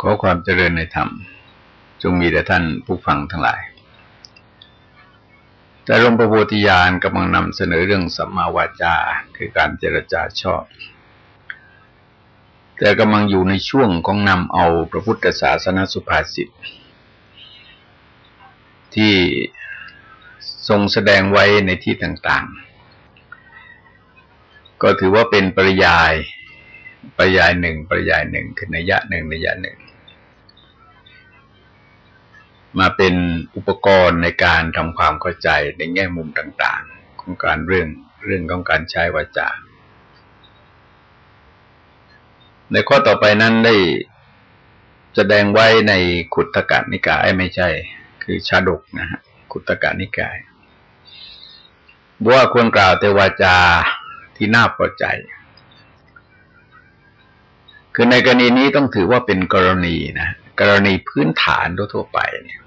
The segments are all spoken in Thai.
ขอความเจริญในธรรม จงมีแด่ท่านผู้ฟังทั้งหลาย แต่หลวงประโพธิญาณกำลังนำเสนอเรื่องสัมมาวาจา คือการเจรจาชอบ แต่กำลังอยู่ในช่วงของนำเอาพระพุทธศาสนาสุภาษิตที่ทรงแสดงไว้ในที่ต่างๆ ก็ถือว่าเป็นปริยายปริยายหนึ่งปริยายหนึ่งคือนัยยะหนึ่งนัยยะหนึ่ง มาเป็นอุปกรณ์ในการทำความเข้าใจในแง่มุมต่าง ๆ ของการเรื่องเรื่องของการใช้วาจา ในข้อต่อไปนั้นได้แสดงไว้ในขุตกะนิกายไม่ใช่ คือชาดกนะฮะขุตกะนิกายว่าควรกล่าวแต่วาจาที่น่าพอใจ คือในกรณีนี้ต้องถือว่าเป็นกรณีนะกรณีพื้นฐานทั่วไปเนี่ย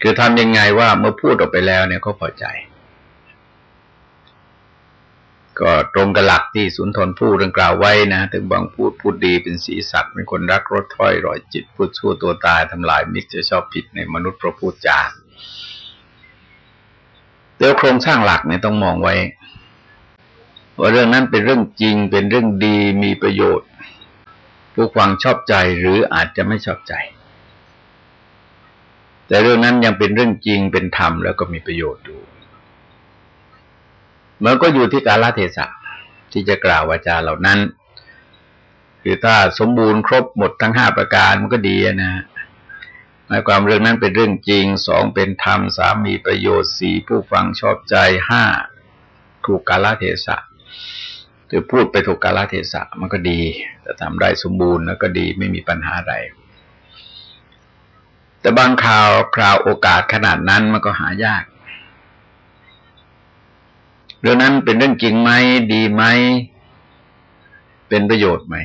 คือทำยังไงว่าเมื่อพูดออกไปแล้วเนี่ยก็พอใจ ก็ตรงกับหลักที่สุนทรพูดเรื่องกล่าวไว้นะ ถึงบางพูดพูดดีเป็นสีสัตว์เป็นคนรักรถถ้อยรอยจิต พูดชั่วตัวตายทำลายมิตรจะชอบผิดในมนุษย์เพราะพูดจาเดี๋ยวโครงสร้างหลักเนี่ยต้องมองไว้ ว่าเรื่องนั้นเป็นเรื่องจริงเป็นเรื่องดีมีประโยชน์ ผู้ฟังชอบใจหรืออาจจะไม่ชอบใจ แต่เรื่องนั้นยังเป็นเรื่องจริงเป็นธรรมแล้วก็มีประโยชน์อยู่มันก็อยู่ที่กาลเทศะที่จะกล่าววาจาเหล่านั้น คือถ้าสมบูรณ์ครบหมดทั้งห้าประการมันก็ดีนะหมายความเรื่องนั้นเป็นเรื่องจริงสองเป็นธรรมสามมีประโยชน์สี่ผู้ฟังชอบใจห้าถูกกาลเทศะหรือพูดไปถูกกาลเทศะมันก็ดีจะทำได้สมบูรณ์แล้วก็ดีไม่มีปัญหาใด แต่บางคราวคราวโอกาสขนาดนั้นมันก็หายาก เรื่องนั้นเป็นเรื่องจริงไหมดีไหมเป็นประโยชน์ไหม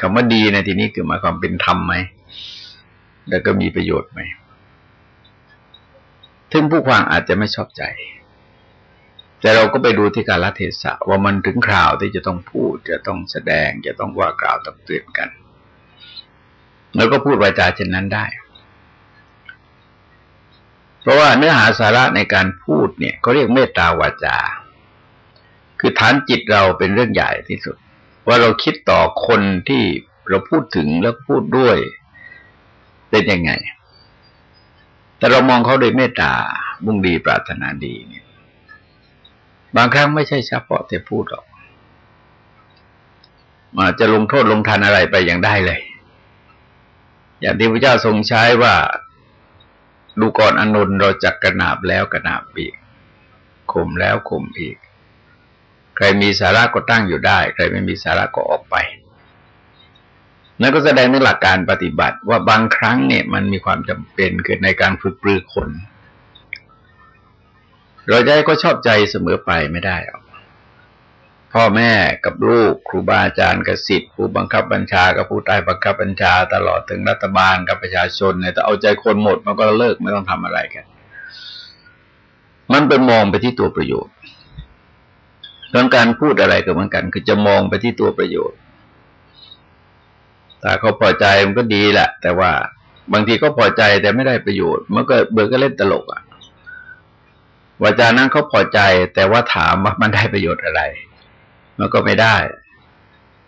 คำว่าดีในที่นี้คือหมายความเป็นธรรมไหมแล้วก็มีประโยชน์ไหมถึงผู้ฟังอาจจะไม่ชอบใจ แต่เราก็ไปดูที่การละเทศะว่ามันถึงคราวที่จะต้องพูด จะต้องแสดง จะต้องว่ากล่าวตักเตือนกัน แล้วก็พูดวาจาเช่นนั้นได้ เพราะว่าเนื้อหาสาระในการพูดเนี่ยเขาเรียกเมตตาวาจา คือฐานจิตเราเป็นเรื่องใหญ่ที่สุด ว่าเราคิดต่อคนที่เราพูดถึงแล้วพูดด้วยเป็นยังไง แต่เรามองเขาโดยเมตตาบุ่งดีปรารถนาดีเนี่ย บางครั้งไม่ใช่เฉพาะแต่พูดหรอกมาจะลงโทษลงทันอะไรไปอย่างได้เลย อย่างที่พระเจ้าทรงใช้ว่า ดูก่อนอนนเราจักกระนาบแล้วกระนาบอีกข่มแล้วข่มอีก ใครมีสาระก็ตั้งอยู่ได้ ใครไม่มีสาระก็ออกไปนั่นก็แสดงในหลักการปฏิบัติว่าบางครั้งเนี่ย มันมีความจำเป็นเกิดในการฝึกปรือคน เราจะให้ก็ชอบใจเสมอไปไม่ได้หรอก พ่อแม่กับลูก ครูบาอาจารย์กับสิทธิ์ผู้บังคับบัญชากับผู้ใต้บังคับบัญชา ตลอดถึงรัฐบาลกับประชาชนเนี่ยแต่เอาใจคนหมดมันก็เลิกไม่ต้องทำอะไรกัน มันเป็นมองไปที่ตัวประโยชน์เรื่องการพูดอะไรก็เหมือนกัน คือจะมองไปที่ตัวประโยชน์ถ้าเขาพอใจมันก็ดีแหละ แต่ว่าบางทีก็พอใจแต่ไม่ได้ประโยชน์ มันก็เบื่อก็เล่นตลกอะวาจานั้นเขาพอใจแต่ว่าถามว่ามันได้ประโยชน์อะไร มันก็ไม่ได้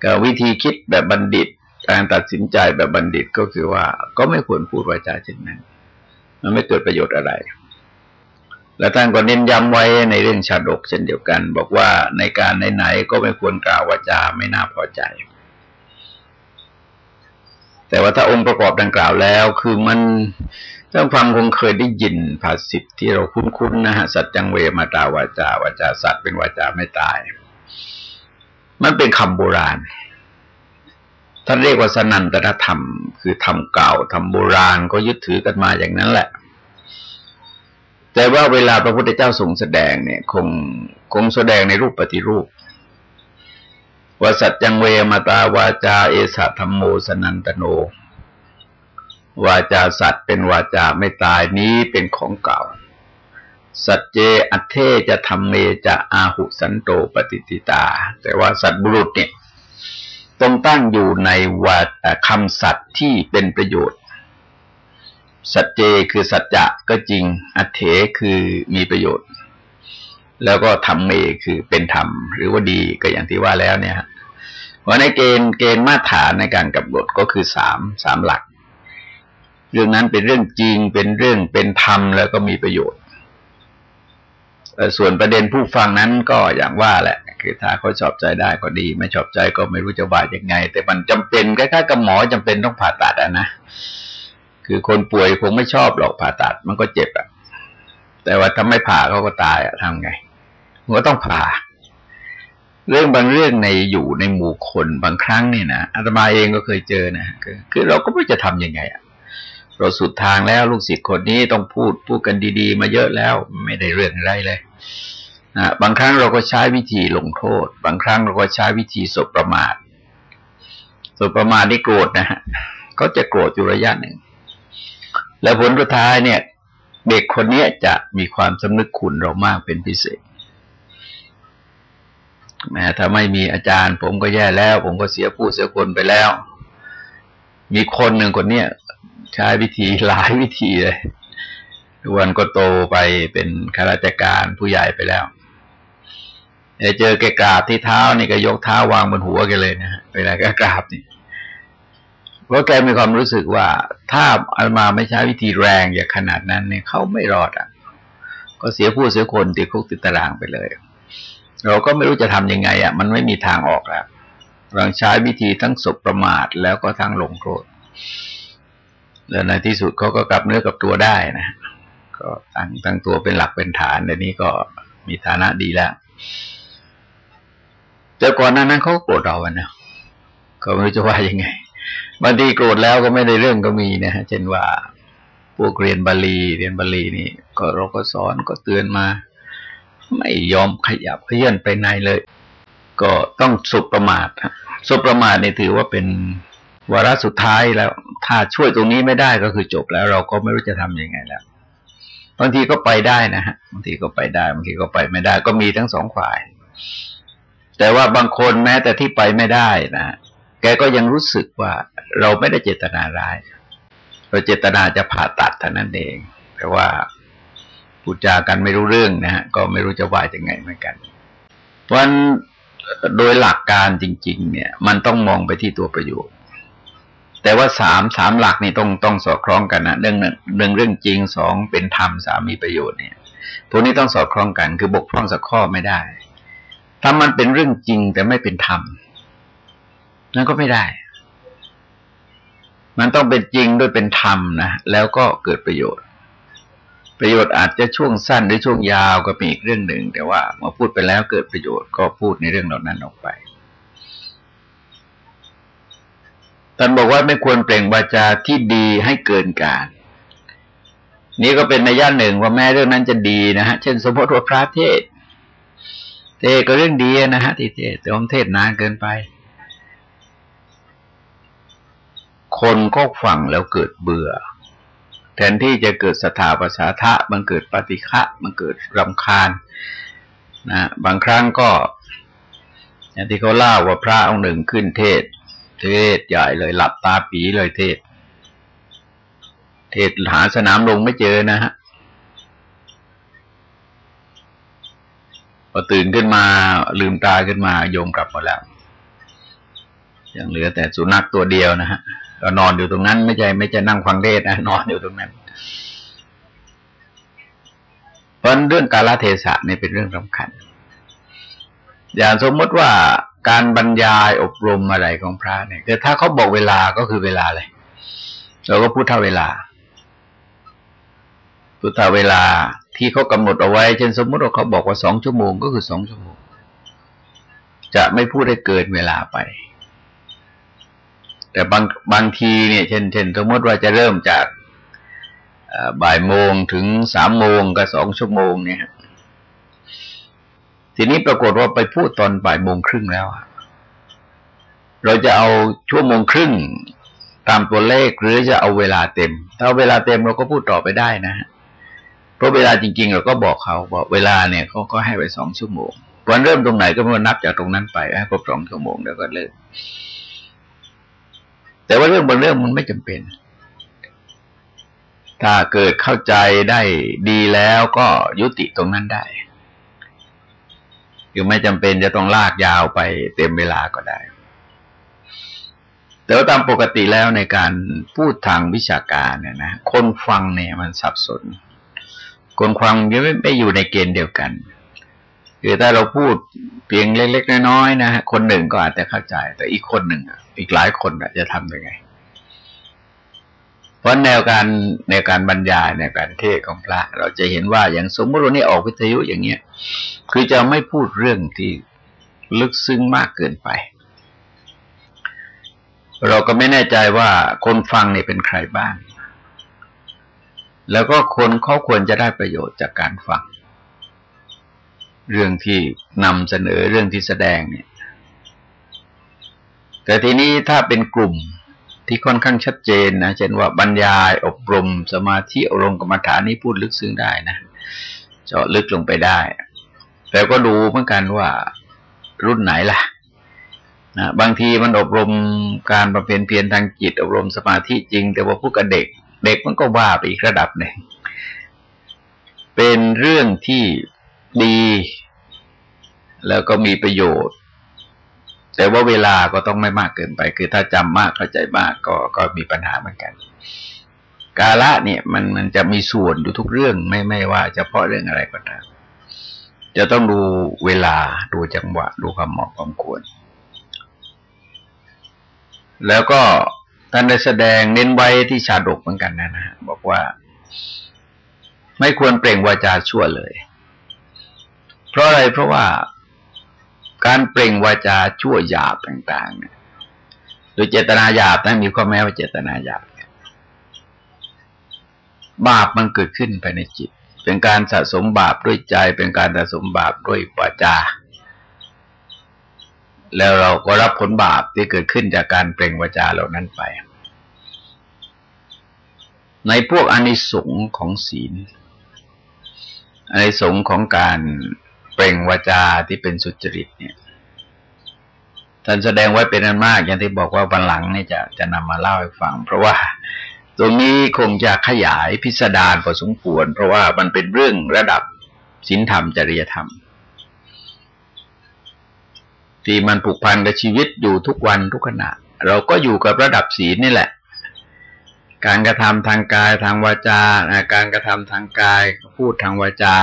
ก็วิธีคิดแบบบัณฑิต การตัดสินใจแบบบัณฑิตก็คือว่า ก็ไม่ควรพูดวาจาเช่นนั้น มันไม่เกิดประโยชน์อะไร แล้วท่านก็เน้นย้ำไว้ในเรื่องชาดกเช่นเดียวกัน บอกว่าในการไหนๆก็ไม่ควรกล่าววาจาไม่น่าพอใจ แต่ว่าถ้าองค์ประกอบดังกล่าวแล้ว คือมันท่านฟังคงเคยได้ยินภาษิตที่เราคุ้นๆนะฮะสัจจังเวมาตาวาจาวาจาสัตว์เป็นวาจาไม่ตาย มันเป็นคำโบราณ ท่านเรียกว่าสนันตธรรม คือธรรมเก่าธรรมโบราณก็ยึดถือกันมาอย่างนั้นแหละ แต่ว่าเวลาพระพุทธเจ้าทรงแสดงเนี่ย คงคงแสดงในรูปปฏิรูปว่าสัจจังเวมาตาวาจาเอสะธรรมโมสนันตโน วาจาสัตว์เป็นวาจาไม่ตายนี้เป็นของเก่า สัจเจอัเทจะทำเมจะอาหุสันโตปฏิติตา แต่ว่าสัตบุรุษเนี่ยต้องตั้งอยู่ในวัดคำสัตย์ที่เป็นประโยชน์ สัจเจคือสัจจะก็จริง อัเถคือมีประโยชน์ แล้วก็ธรรมเมคือเป็นธรรม หรือว่าดีก็อย่างที่ว่าแล้วเนี่ยเพราะในเกณฑ์เกณฑ์มาตรฐานในการกำหนดก็คือสามสามหลัก เรื่องนั้นเป็นเรื่องจริงเป็นเรื่องเป็นธรรมแล้วก็มีประโยชน์ ส่วนประเด็นผู้ฟังนั้นก็อย่างว่าแหละ คือถ้าเขาชอบใจได้ก็ดี ไม่ชอบใจก็ไม่รู้จะว่ายังไง แต่มันจำเป็นคล้ายๆกับหมอจำเป็นต้องผ่าตัดอะนะคือคนป่วยคงไม่ชอบหรอกผ่าตัดมันก็เจ็บอะแต่ว่าถ้าไม่ผ่าเขาก็ตายอะทำไงมันก็ต้องผ่า เรื่องบางเรื่องในอยู่ในหมู่คนบางครั้งเนี่ยนะอาตมาเองก็เคยเจอนะคือคือเราก็ไม่จะทํำยังไงอะ เราสุดทางแล้วลูกศิษย์คนนี้ต้องพูดพูดกันดี ๆ มาเยอะแล้วไม่ได้เรื่องอะไรเลยนะบางครั้งเราก็ใช้วิธีลงโทษ บางครั้งเราก็ใช้วิธีสบประมาทสบประมาทนี่โกรธนะฮะก็จะโกรธอยู่ระยะหนึ่ง แล้วผลสุดท้ายเนี่ย เด็กคนนี้จะมีความสำนึกคุณเรามากเป็นพิเศษแม้ถ้าไม่มีอาจารย์ ผมก็แย่แล้ว ผมก็เสียผู้เสียคนไปแล้ว มีคนหนึ่งคนเนี้ย ใช้วิธีหลายวิธีเลยทุกวันก็โตไปเป็นข้าราชการผู้ใหญ่ไปแล้วเจอแกกราบที่เท้านี่ก็ยกเท้าวางบนหัวแกเลยนะเวลาแกกราบนี่เพราะแกมีความรู้สึกว่า ถ้าอามาไม่ใช้วิธีแรงอย่างขนาดนั้นเนี่ยเขาไม่รอดอะ ก็เสียผู้เสียคนติดคุกติดตารางไปเลย เราก็ไม่รู้จะทํำยังไง อะ มันไม่มีทางออกแล้วเราใช้วิธีทั้งศพประมาทแล้วก็ทั้งลงโทษ แล้วในที่สุดเขาก็กลับเนื้อกับตัวได้นะ ก็ตั้งตั้งตัวเป็นหลักเป็นฐานในนี้ก็มีฐานะดีแล้ว แต่ก่อนนั้นนั้นเขาโกรธเราอะนะก็ไม่รู้จะว่ายังไงบางทีโกรธแล้วก็ไม่ได้เรื่องก็มีนะฮะเช่นว่าพวกเรียนบาลีเรียนบาลีนี่ ก็เราก็สอนก็เตือนมา ไม่ยอมขยับขยื่นไปไหนเลย ก็ต้องสุประมาทสุประมาทนี่ถือว่าเป็น วาระสุดท้ายแล้ว ถ้าช่วยตรงนี้ไม่ได้ก็คือจบแล้ว เราก็ไม่รู้จะทํำยังไงแล้วบางทีก็ไปได้นะฮะบางทีก็ไปได้บางทีก็ไปไม่ได้ ก็มีทั้งสองฝ่าย แต่ว่าบางคนแม้แต่ที่ไปไม่ได้นะแกก็ยังรู้สึกว่าเราไม่ได้เจตนาร้าย เราเจตนาจะผ่าตัดเท่านั้นเอง แต่ว่าพูดจากันไม่รู้เรื่องนะฮะก็ไม่รู้จะว่ายังไงเหมือนกัน เพราะโดยหลักการจริง ๆ เนี่ย มันต้องมองไปที่ตัวประโยชน์ แต่ว่าสามสามหลักนี่ต้องต้องสอดคล้องกันนะเรื่องหนึ่งเรื่องจริงสองเป็นธรรมสามมีประโยชน์เนี่ยพวกนี้ต้องสอดคล้องกัน คือบกพร่องสักข้อไม่ได้ ถ้ามันเป็นเรื่องจริงแต่ไม่เป็นธรรมนั่นก็ไม่ได้ มันต้องเป็นจริงด้วยเป็นธรรมนะแล้วก็เกิดประโยชน์ ประโยชน์อาจจะช่วงสั้นหรือช่วงยาวก็เป็นอีกเรื่องหนึ่ง แต่ว่าเมื่อพูดไปแล้วเกิดประโยชน์ก็พูดในเรื่องเหล่านั้นออกไป ท่านบอกว่าไม่ควรเปล่งวาจาที่ดีให้เกินการ นี่ก็เป็นในย่านหนึ่งว่าแม้เรื่องนั้นจะดีนะฮะ เช่น สมมติว่าพระเทศ เทศก็เรื่องดีนะฮะที่เทศแต่ผมเทศนานเกินไป คนก็ฟังแล้วเกิดเบื่อ แทนที่จะเกิดสถาปัสสาทะมันเกิดปฏิฆะมันเกิดรำคาญนะบางครั้งก็อย่างที่เขาเล่าว่าพระองค์หนึ่งขึ้นเทศ เทศใหญ่เลย หลับตาปีเลยเทศ เทศหาสนามลงไม่เจอนะฮะพอตื่นขึ้นมาลืมตาขึ้นมาโยมกลับมาแล้ว ยังเหลือแต่สุนัขตัวเดียวนะฮะก็นอนอยู่ตรงนั้นไม่ใช่ไม่ใช่นั่งฟังเทศนะนอนอยู่ตรงนั้นเพราะเรื่องกาลเทศะนี่เป็นเรื่องสำคัญ อย่างสมมติว่า การบรรยายอบรมอะไรของพระเนี่ยคือถ้าเขาบอกเวลาก็คือเวลาเลยเราก็พูดเท่าเวลาพูดเท่าเวลาที่เขากำหนดเอาไว้ เช่นสมมติว่าเขาบอกว่าสองชั่วโมงก็คือสองชั่วโมง จะไม่พูดให้เกินเวลาไป แต่บางบางทีเนี่ย เช่นเช่นสมมติว่าจะเริ่มจากบ่ายโมงถึงสามโมงก็สองชั่วโมงเนี่ย ทีนี้ปรากฏว่าไปพูดตอนบ่ายโมงครึ่งแล้ว เราจะเอาชั่วโมงครึ่งตามตัวเลขหรือจะเอาเวลาเต็ม ถ้าเวลาเต็มเราก็พูดต่อไปได้นะเพราะเวลาจริง ๆ เราก็บอกเขาบอกเวลาเนี่ยเขาก็ให้ไปสองชั่วโมงวันเริ่มตรงไหนก็มานับจากตรงนั้นไปให้ครบสองชั่วโมงแล้วก็เลิกแต่ว่าเรื่องบางเรื่องมันไม่จำเป็น ถ้าเกิดเข้าใจได้ดีแล้วก็ยุติตรงนั้นได้ คือไม่จำเป็นจะต้องลากยาวไปเต็มเวลาก็ได้ แต่ว่าตามปกติแล้วในการพูดทางวิชาการเนี่ยนะคนฟังเนี่ยมันสับสน คนฟังยังไม่ไม่อยู่ในเกณฑ์เดียวกันคือถ้าเราพูดเพียงเล็ก ๆ น้อยๆนะฮะคนหนึ่งก็อาจจะเข้าใจ แต่อีกคนหนึ่งอีกหลายคนจะทำยังไง เพราะแนวการในการบรรยายในการเทศของพระ เราจะเห็นว่าอย่างสมมติว่านี่ออกวิทยุอย่างเงี้ย คือจะไม่พูดเรื่องที่ลึกซึ้งมากเกินไป เราก็ไม่แน่ใจว่าคนฟังเนี่ยเป็นใครบ้าง แล้วก็คนเขาควรจะได้ประโยชน์จากการฟัง เรื่องที่นำเสนอเรื่องที่แสดงเนี่ย แต่ทีนี้ถ้าเป็นกลุ่ม ที่ค่อนข้างชัดเจนนะเช่นว่าบรรยายอบรมสมาธิอบรมกรรมฐานนี่พูดลึกซึ้งได้นะเจาะลึกลงไปได้ แต่ก็ดูเหมือนกันว่ารุ่นไหนล่ะนะบางทีมันอบรมการบำเพ็ญเพียรทางจิต อบรมสมาธิจริง แต่ว่าพูดกับเด็ก เด็กมันก็ว่าไปอีกระดับหนึ่งเป็นเรื่องที่ดี แล้วก็มีประโยชน์ แต่ว่าเวลาก็ต้องไม่มากเกินไป คือถ้าจำมากเข้าใจมากก็ก็มีปัญหาเหมือนกัน กาละเนี่ยมันมันจะมีส่วนอยู่ทุกเรื่องไม่ไม่ว่าเฉพาะเรื่องอะไรก็ตามจะต้องดูเวลาดูจังหวะ ดูความเหมาะความควร แล้วก็ท่านได้แสดงเน้นไว้ที่ชาดกเหมือนกันนะนะบอกว่า ไม่ควรเปล่งวาจาชั่วเลย เพราะอะไรเพราะว่า การเปล่งวาจาชั่วหยาบต่าง ๆ เนี่ยโดยเจตนาหยาบนะมีข้อแม้ว่าเจตนาหยาบ บาปมันเกิดขึ้นภายในจิต เป็นการสะสมบาปด้วยใจ เป็นการสะสมบาปด้วยวาจา แล้วเราก็รับผลบาปที่เกิดขึ้นจากการเปล่งวาจาเหล่านั้นไป ในพวกอนิสงค์ของศีลอนิสงค์ของการ เปล่งวาจาที่เป็นสุจริตเนี่ย ท่านแสดงไว้เป็นอันมาก อย่างที่บอกว่าวันหลังนี่จะจะนำมาเล่าให้ฟัง เพราะว่าตรงนี้คงจะขยายพิสดารพอสมควร เพราะว่ามันเป็นเรื่องระดับศีลธรรมจริยธรรม ที่มันผูกพันกับชีวิตอยู่ทุกวันทุกขณะ เราก็อยู่กับระดับศีลนี่แหละ การกระทำทางกายทางวาจา การกระทำทางกายพูดทางวาจา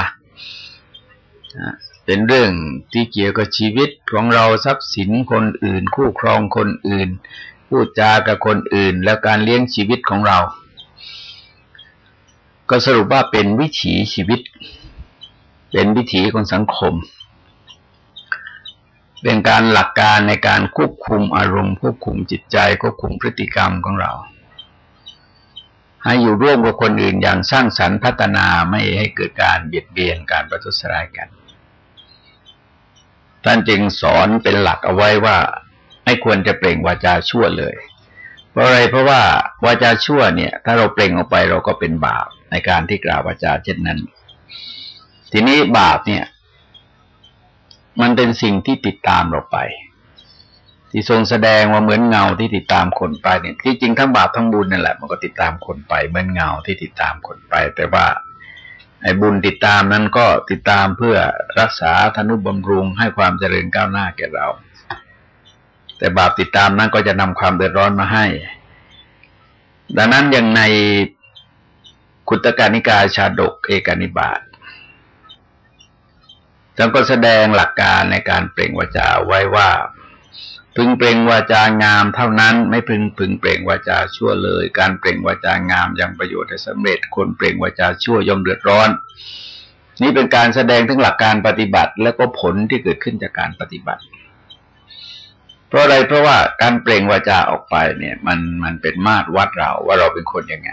เป็นเรื่องที่เกี่ยวกับชีวิตของเราทรัพย์สินคนอื่น คู่ครองคนอื่น พูดจากับคนอื่น แล้วการเลี้ยงชีวิตของเรา ก็สรุปว่าเป็นวิถีชีวิต เป็นวิถีของสังคม เป็นการหลักการในการควบคุมอารมณ์ควบคุมจิตใจควบคุมพฤติกรรมของเรา ให้อยู่ร่วมกับคนอื่นอย่างสร้างสรรค์พัฒนาไม่ให้เกิดการเบียดเบียนการประทุษร้ายกัน ท่านจึงสอนเป็นหลักเอาไว้ว่าไม่ควรจะเปล่งวาจาชั่วเลย เพราะอะไรเพราะว่าวาจาชั่วเนี่ย ถ้าเราเปล่งออกไปเราก็เป็นบาปในการที่กล่าววาจาเช่นนั้น ทีนี้บาปเนี่ย มันเป็นสิ่งที่ติดตามเราไป ที่ทรงแสดงว่าเหมือนเงาที่ติดตามคนไปเนี่ยที่จริงทั้งบาปทั้งบุญนั่นแหละมันก็ติดตามคนไปเหมือนเงาที่ติดตามคนไป แต่ว่าไอ้บุญติดตามนั้นก็ติดตามเพื่อรักษาธนุบำรุงให้ความเจริญก้าวหน้าแก่เรา แต่บาปติดตามนั้นก็จะนำความเดือดร้อนมาให้ ดังนั้นอย่างในคุตการนิกายชาดกเอกนิบาตท่านก็แสดงหลักการในการเปล่งวาจาไว้ว่า พึงเปล่งวาจางามเท่านั้น ไม่พึงพึงเปล่งวาจาชั่วเลย การเปล่งวาจางามยังประโยชน์ให้สำเร็จ คนเปล่งวาจาชั่วย่อมเดือดร้อน นี่เป็นการแสดงถึงหลักการปฏิบัติ และก็ผลที่เกิดขึ้นจากการปฏิบัติ เพราะอะไรเพราะว่าการเปล่งวาจาออกไปเนี่ย มันมันเป็นมาตรวัดเราว่าเราเป็นคนยังไง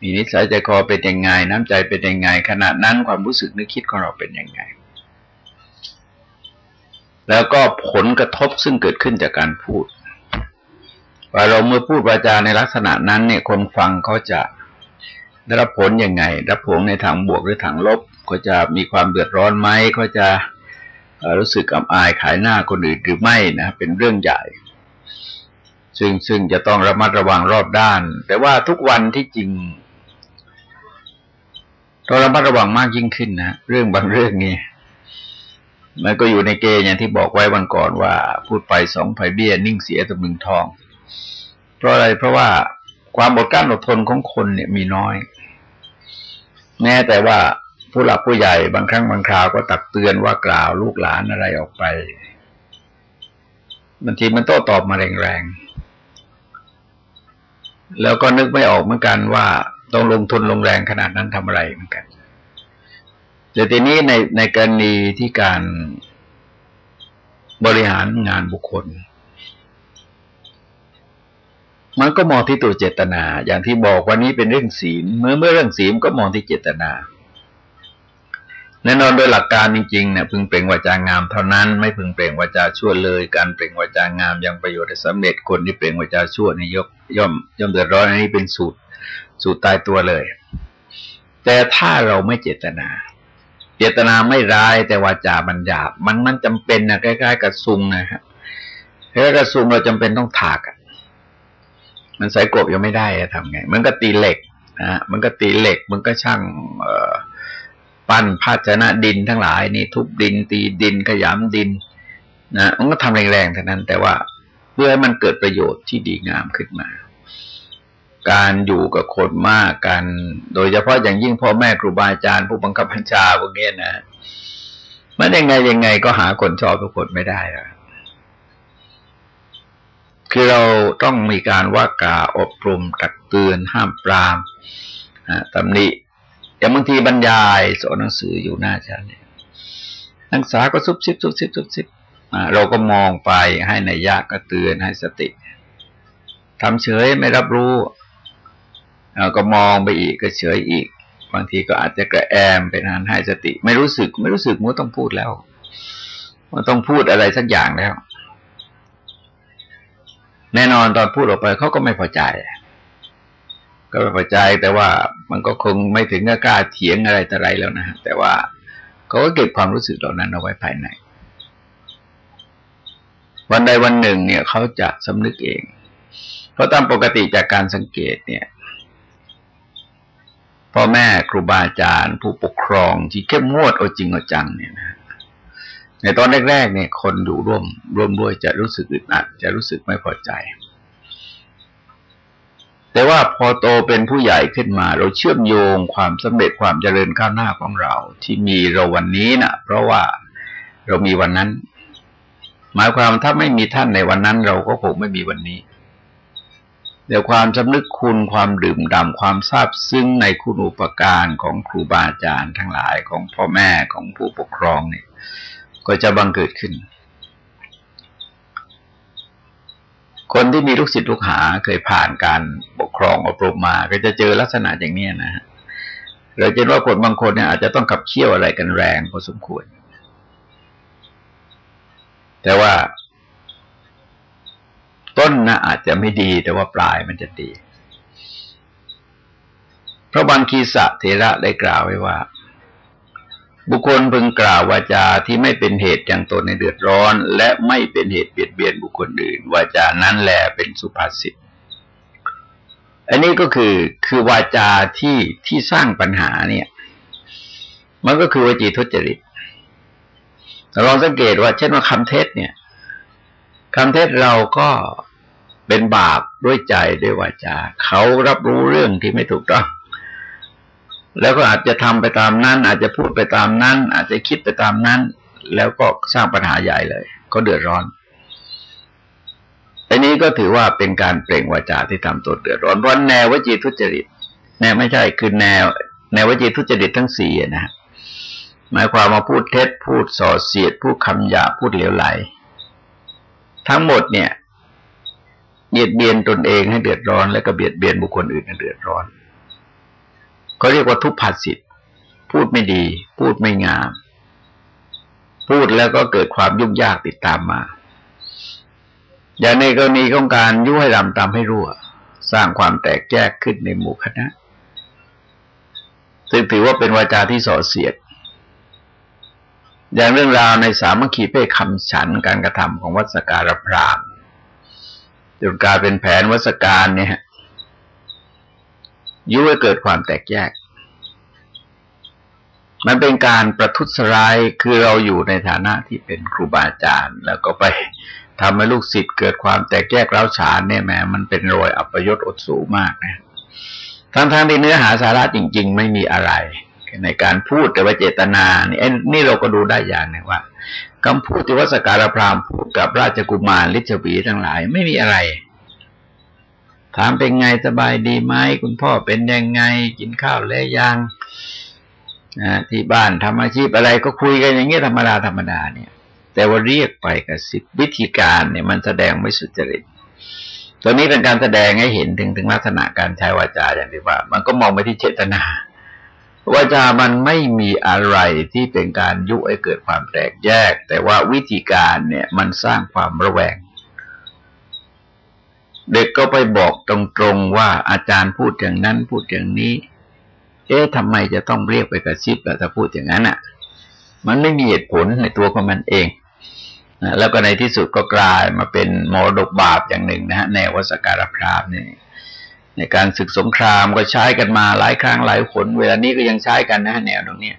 มีนิสัยใจคอเป็นยังไง น้ำใจเป็นยังไงขณะนั้นความรู้สึกนึกคิดของเราเป็นยังไง แล้วก็ผลกระทบซึ่งเกิดขึ้นจากการพูดว่าเราเมื่อพูดวาจาในลักษณะนั้นเนี่ยคนฟังเขาจะได้รับผลยังไง รับผลในทางบวกหรือทางลบเขาจะมีความเดือดร้อนไหมเขาจะรู้สึกอับอายขายหน้าคนอื่นหรือไม่นะเป็นเรื่องใหญ่ ซึ่งซึ่งจะต้องระมัดระวังรอบด้าน แต่ว่าทุกวันที่จริงเราระมัดระวังมากยิ่งขึ้นนะเรื่องบางเรื่องเนี่ย มันก็อยู่ในเกณฑ์อย่างที่บอกไว้วันก่อนว่า พูดไปสองไผ่เบี้ยนิ่งเสียตะมึงทอง เพราะอะไรเพราะว่าความอดกลั้นอดทนของคนเนี่ยมีน้อย แม้แต่ว่าผู้หลักผู้ใหญ่บางครั้งบางคราวก็ตักเตือนว่ากล่าวลูกหลานอะไรออกไปบางทีมันโต้ตอบมาแรงๆ แล้วก็นึกไม่ออกเหมือนกันว่าต้องลงทุนลงแรงขนาดนั้นทำอะไรเหมือนกัน แต่ทีนี้ในในกรณีที่การบริหารงานบุคคล มันก็มองที่ตัวเจตนา อย่างที่บอกวันนี้เป็นเรื่องศีลเมื่อเมื่อเรื่องศีลก็มองที่เจตนาแน่นอนโดยหลักการจริงๆเนี่ยพึงเปล่งวาจางามเท่านั้นไม่พึงเปล่งวาจาชั่วเลย การเปล่งวาจางามยังประโยชน์สำเร็จคนที่เปล่งวาจาชั่วนี่ยกย่อมย่อมเดือดร้อนอันนี้เป็นสูตรสูตรตายตัวเลย แต่ถ้าเราไม่เจตนา จตนาไม่ร้ายแต่วาจาบัญญัติมันมันจำเป็นนะใกล้ๆกับซุงนะครับคล้ายๆกับซุงเราจำเป็นต้องถากมันใส่กบยังไม่ได้ทำไง มันก็ตีเหล็กนะมันก็ตีเหล็ก มันก็ช่างเอปั้นภาชนะดินทั้งหลายนี่ทุบดิน ตีดินขยำดินนะมันก็ทำแรงๆเท่านั้น แต่ว่าเพื่อให้มันเกิดประโยชน์ที่ดีงามขึ้นมา การอยู่กับคนมากการโดยเฉพาะอย่างยิ่งพ่อแม่ครูบาอาจารย์ผู้บังคับบัญชาพวกนี้นะมันยังไงยังไงก็หาคนชอบทุกคนไม่ได้อะคือเราต้องมีการว่ากาอบรมตักเตือนห้ามปรามตำหนิอย่างบางทีบรรยายสอนหนังสืออยู่หน้าชั้นเนี่ยนักศึกษาก็ซุบซิบซุบซิบซุบซิบเราก็มองไปให้ในยะก็เตือนให้สติทำเฉยไม่รับรู้ ก็มองไปอีกก็เฉยอีก บางทีก็อาจจะกระแอมเป็นอันให้สติ ไม่รู้สึก ไม่รู้สึกมันต้องพูดแล้วมันต้องพูดอะไรสักอย่างแล้ว แน่นอนตอนพูดออกไปเขาก็ไม่พอใจ ก็ไม่พอใจแต่ว่ามันก็คงไม่ถึงกับกล้าเถียงอะไรแต่ไรแล้วนะแต่ว่าเขาก็เก็บความรู้สึกเหล่านั้นเอาไว้ภายในวันใดวันหนึ่งเนี่ยเขาจะสำนึกเอง เพราะตามปกติจากการสังเกตเนี่ย พ่อแม่ครูบาอาจารย์ ผู้ปกครองที่เข้มงวดเอาจริงเอาจังเนี่ยนะในตอนแรกๆเนี่ย คนอยู่ร่วม ร่วมด้วยจะรู้สึกอึดอัด จะรู้สึกไม่พอใจ แต่ว่าพอโตเป็นผู้ใหญ่ขึ้นมา เราเชื่อมโยงความสำเร็จความเจริญก้าวหน้าของเรา ที่มีเราวันนี้นะ่ะ เพราะว่าเรามีวันนั้น หมายความถ้าไม่มีท่านในวันนั้น เราก็คงไม่มีวันนี้ เดี๋ยวความสำนึกคุณความดื่มด่ำความซาบซึ้งในคุณอุปการของครูบาอาจารย์ทั้งหลายของพ่อแม่ของผู้ปกครองเนี่ย ก็จะบังเกิดขึ้น คนที่มีลูกศิษย์ลูกหาเคยผ่านการปกครองอบรมมา ก็จะเจอลักษณะอย่างนี้นะฮะเราจะว่าคนบางคนเนี่ยอาจจะต้องขับเคี่ยวอะไรกันแรงพอสมควร แต่ว่า ต้นนะอาจจะไม่ดีแต่ว่าปลายมันจะดีพระบางคีสะเทระได้กล่าวไว้ว่า บุคคลพึงกล่าววาจาที่ไม่เป็นเหตุอย่างตนในเดือดร้อน และไม่เป็นเหตุเบียดเบียนบุคคลอื่นวาจานั้นแหละเป็นสุภาษิตอันนี้ก็คือคือวาจาที่ที่สร้างปัญหาเนี่ย มันก็คือวจีทุจริตลองสังเกตว่า เช่นว่าคำเทศเนี่ย คำเทศเราก็เป็นบาปด้วยใจด้วยวาจาเขารับรู้เรื่องที่ไม่ถูกต้องแล้วก็อาจจะทำไปตามนั้น อาจจะพูดไปตามนั้น อาจจะคิดไปตามนั้น แล้วก็สร้างปัญหาใหญ่เลย ก็เดือดร้อนอันนี้ก็ถือว่าเป็นการเปล่งวาจาที่ทำตัวเดือดร้อนเพราะแนววจีทุจริตแนวไม่ใช่คือแนว แนววจีทุจริตทั้งสี่นะหมายความมาพูดเท็จพูดส่อเสียดพูดคำหยาพูดเหลวไหล ทั้งหมดเนี่ยเบียดเบียนตนเองให้เดือดร้อน แล้วก็เบียดเบียนบุคคลอื่นให้เดือดร้อนเขาเรียกว่าทุพภาสิทธิ์พูดไม่ดี พูดไม่งาม พูดแล้วก็เกิดความยุ่งยากติดตามมา อย่างในกรณีของการยุ่ให้รำตามให้รั่ว สร้างความแตกแยกขึ้นในหมู่คณะซึ่งถือว่าเป็นวาจาที่ส่อเสียด อย่างเรื่องราวในสามัคคีเพ่คำฉันการกระทำของวัสการพรามจนกลายเป็นแผนวัสการเนี่ยยุให้เกิดความแตกแยก มันเป็นการประทุษร้ายคือเราอยู่ในฐานะที่เป็นครูบาอาจารย์ แล้วก็ไปทำให้ลูกศิษย์เกิดความแตกแยกเร้าฉานเนี่ยแหมมันเป็นรอยอัปยศอดสูมากนะทั้งๆที่เนื้อหาสาระจริง ๆ ไม่มีอะไร ในการพูดแต่ว่าเจตนานี่นี่เราก็ดูได้อย่างนึงว่าคำพูดที่วัสการพรามพูดกับราชกุมารลิชวีทั้งหลายไม่มีอะไร ถามเป็นไงสบายดีไหมคุณพ่อเป็นยังไงกินข้าวแล้วยังที่บ้านทำอาชีพอะไรก็คุยกันอย่างเงี้ยธรรมดาธรรมดาเนี่ย แต่ว่าเรียกไปกับสิบวิธีการเนี่ยมันแสดงไม่สุจริตตัวนี้เป็นการแสดงให้เห็นถึงถึงลักษณะการใช้วาจาอย่างที่ว่า มันก็มองไปที่เจตนา วาจามันไม่มีอะไรที่เป็นการยุให้เกิดความแตกแยก แต่ว่าวิธีการเนี่ยมันสร้างความระแวง เด็กก็ไปบอกตรงๆว่าอาจารย์พูดอย่างนั้นพูดอย่างนี้ เอ๊ะทำไมจะต้องเรียกไปกระซิบแต่ถ้าพูดอย่างนั้นอะ มันไม่มีเหตุผลในตัวของมันเองแล้วก็ในที่สุดก็กลายมาเป็นมรดกบาปอย่างหนึ่งนะฮะแนววสการพรามเนี่ย ในการศึกสงครามก็ใช้กันมาหลายครั้งหลายคนเวลานี้ก็ยังใช้กันนะแนวตรงนี้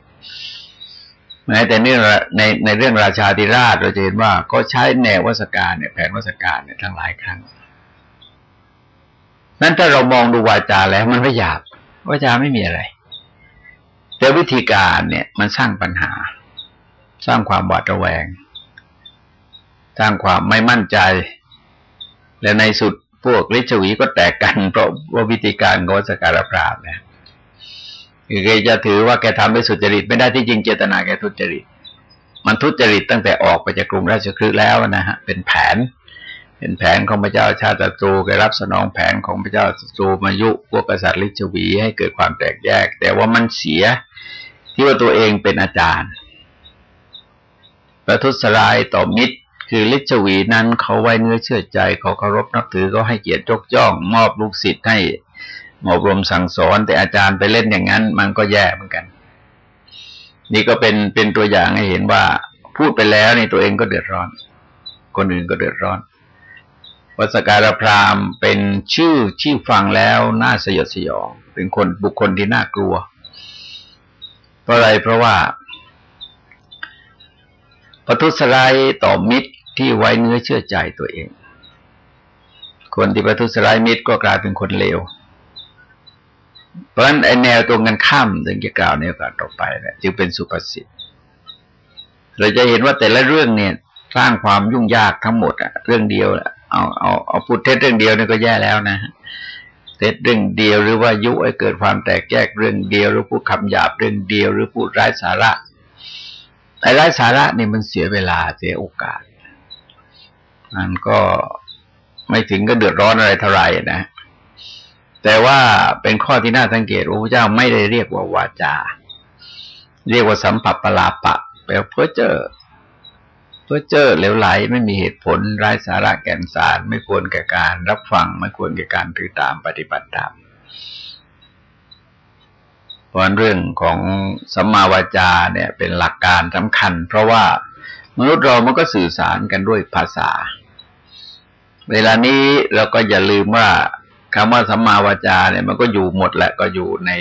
แม้แต่เรื่องในในเรื่องราชาธิราชเราจะเห็นว่าก็ใช้แนววัสการเนี่ยแผนวัสการเนี่ยทั้งหลายครั้ง นั้นถ้าเรามองดูวาจาแล้วมันไม่หยาบวาจาไม่มีอะไร แต่วิธีการเนี่ยมันสร้างปัญหา สร้างความบาดระแวง สร้างความไม่มั่นใจ และในสุด พวกฤชวีก็แตกกันเพราะว่าวิธีการของสการพรามเนี่ยคือแกจะถือว่าแกทำไปสุจริต ไม่ได้ที่จริงเจตนาแกทุจริต มันทุจริตตั้งแต่ออกไปจากกรุงราชคฤห์แล้วนะฮะเป็นแผน เป็นแผนของพระเจ้าชาติตรูแกรับสนองแผนของพระเจ้าตรูมายุพวกกษัตริย์ฤชวีให้เกิดความแตกแยก แต่ว่ามันเสียที่ว่าตัวเองเป็นอาจารย์ประทุษร้ายต่อมิตร คือลิชวีนั้นเขาไว้เนื้อเชื่อใจเขาเคารพนับถือเขาให้เกียรติยกย่อง มอบลูกศิษย์ให้อบรมสั่งสอน แต่อาจารย์ไปเล่นอย่างนั้น มันก็แย่เหมือนกัน นี่ก็เป็นเป็นตัวอย่างให้เห็นว่า พูดไปแล้วในตัวเองก็เดือดร้อน คนอื่นก็เดือดร้อนวัสการพรามเป็นชื่อที่ฟังแล้วน่าสยดสยองเป็นคนบุคคลที่น่ากลัวเพราะอะไรเพราะว่า ประทุษร้ายต่อมิตรที่ไว้เนื้อเชื่อใจตัวเอง คนที่ประทุษร้ายมิตรก็กลายเป็นคนเลว เพราะฉะนั้นไอแนวตรงกันข้ามถึงจะกล่าวในโอกาสต่อไปนะจึงเป็นสุภาษิตเราจะเห็นว่าแต่ละเรื่องเนี่ย สร้างความยุ่งยากทั้งหมดอะเรื่องเดียวเอาเอาเอาพูดเท็จเรื่องเดียวนี่ก็แย่แล้วนะเท็จเรื่องเดียวหรือว่ายุให้เกิดความแตกแยกเรื่องเดียว หรือพูดคำหยาบเรื่องเดียว หรือพูดไร้สาระ ไอ้ไร้สาระเนี่ยมันเสียเวลาเสียโอกาสมันก็ไม่ถึงก็เดือดร้อนอะไรเท่าไหร่นะ แต่ว่าเป็นข้อที่น่าสังเกตว่าพระเจ้าไม่ได้เรียกว่าวาจา เรียกว่าสัมผัสปลาปะแปลเพื่อเจอเพื่อเจอเหลวไหลไม่มีเหตุผลไร้สาระแก่นสาร ไม่ควรแก่การรับฟัง ไม่ควรแก่การถือตามปฏิบัติตาม ราะเรื่องของสัมมาวาจาเนี่ยเป็นหลักการสำคัญ เพราะว่ามนุษย์เรามันก็สื่อสารกันด้วยภาษา เวลานี้เราก็อย่าลืมว่าคำว่าสัมมาวาจาเนี่ยมันก็อยู่หมดแหละก็อยู่ใน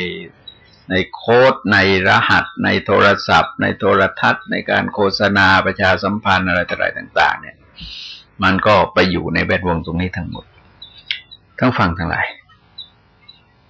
ในโค้ดในรหัส ในโทรศัพท์ ในโทรทัศน์ ในการโฆษณาประชาสัมพันธ์อะไรต่าง ๆ เนี่ย มันก็ไปอยู่ในแวดวงตรงนี้ทั้งหมด ทั้งฟังทั้งหลาย